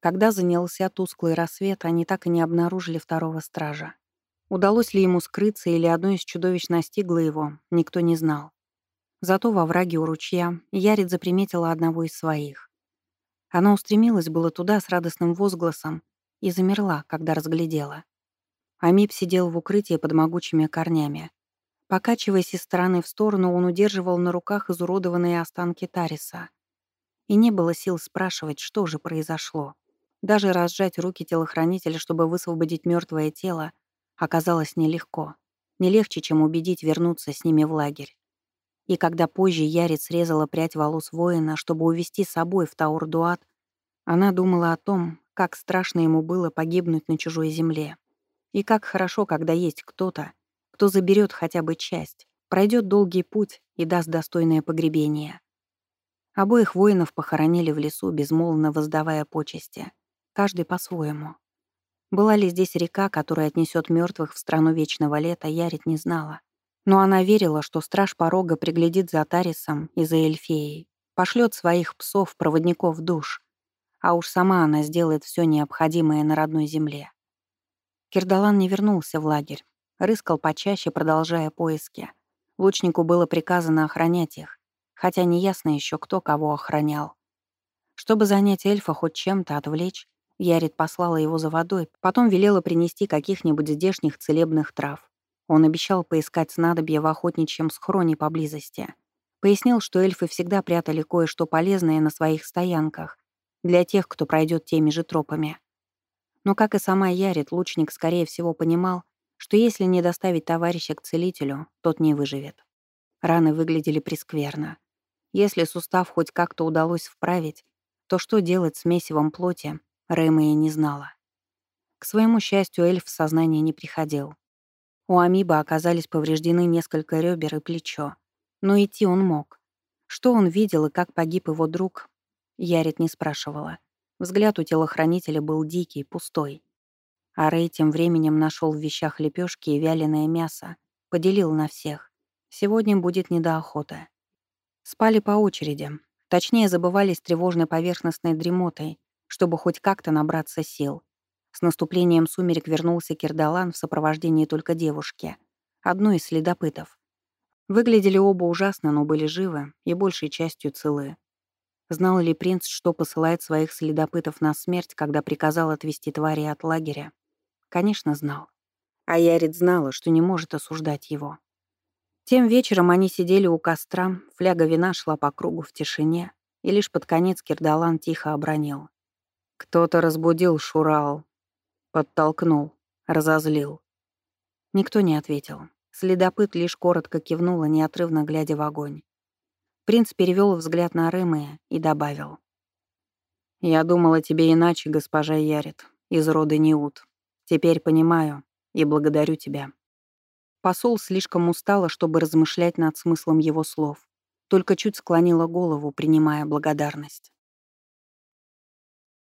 Когда занялся тусклый рассвет, они так и не обнаружили второго стража. Удалось ли ему скрыться или одно из чудовищ настигло его, никто не знал. Зато во враге у ручья Ярит заприметила одного из своих. Она устремилась было туда с радостным возгласом и замерла, когда разглядела. Амип сидел в укрытии под могучими корнями. Покачиваясь из стороны в сторону, он удерживал на руках изуродованные останки Тариса. И не было сил спрашивать, что же произошло. Даже разжать руки телохранителя, чтобы высвободить мертвое тело, оказалось нелегко. Не легче, чем убедить вернуться с ними в лагерь. И когда позже Ярит срезала прядь волос воина, чтобы увести с собой в Таурдуат, она думала о том, как страшно ему было погибнуть на чужой земле. И как хорошо, когда есть кто-то, кто заберет хотя бы часть, пройдет долгий путь и даст достойное погребение. Обоих воинов похоронили в лесу, безмолвно воздавая почести, каждый по-своему. Была ли здесь река, которая отнесет мертвых в страну вечного лета, Ярит не знала. Но она верила, что страж порога приглядит за Тарисом и за Эльфеей, пошлет своих псов, проводников душ, а уж сама она сделает все необходимое на родной земле. Кирдалан не вернулся в лагерь. Рыскал почаще, продолжая поиски. Лучнику было приказано охранять их, хотя неясно еще, кто кого охранял. Чтобы занять эльфа хоть чем-то отвлечь, Ярит послала его за водой, потом велела принести каких-нибудь здешних целебных трав. Он обещал поискать снадобье в охотничьем схроне поблизости. Пояснил, что эльфы всегда прятали кое-что полезное на своих стоянках для тех, кто пройдет теми же тропами. Но, как и сама Ярит, лучник, скорее всего, понимал, что если не доставить товарища к целителю, тот не выживет. Раны выглядели прескверно. Если сустав хоть как-то удалось вправить, то что делать с месивом плоти, Рэма и не знала. К своему счастью, эльф в сознание не приходил. У Амиба оказались повреждены несколько ребер и плечо. Но идти он мог. Что он видел и как погиб его друг, Ярит не спрашивала. Взгляд у телохранителя был дикий, пустой. А Рэй тем временем нашел в вещах лепешки и вяленое мясо. Поделил на всех. Сегодня будет не до охоты. Спали по очереди. Точнее, забывались тревожной поверхностной дремотой, чтобы хоть как-то набраться сил. С наступлением сумерек вернулся Кирдалан в сопровождении только девушки, одной из следопытов. Выглядели оба ужасно, но были живы и большей частью целы. Знал ли принц, что посылает своих следопытов на смерть, когда приказал отвести твари от лагеря? Конечно, знал. А Ярит знала, что не может осуждать его. Тем вечером они сидели у костра, фляга вина шла по кругу в тишине, и лишь под конец Кирдалан тихо обронил. Кто-то разбудил Шурал. Подтолкнул, разозлил. Никто не ответил. Следопыт лишь коротко кивнула, неотрывно глядя в огонь. Принц перевел взгляд на Рэмэя и добавил. «Я думала тебе иначе, госпожа Ярит, из рода Неут. Теперь понимаю и благодарю тебя». Посол слишком устала, чтобы размышлять над смыслом его слов, только чуть склонила голову, принимая благодарность.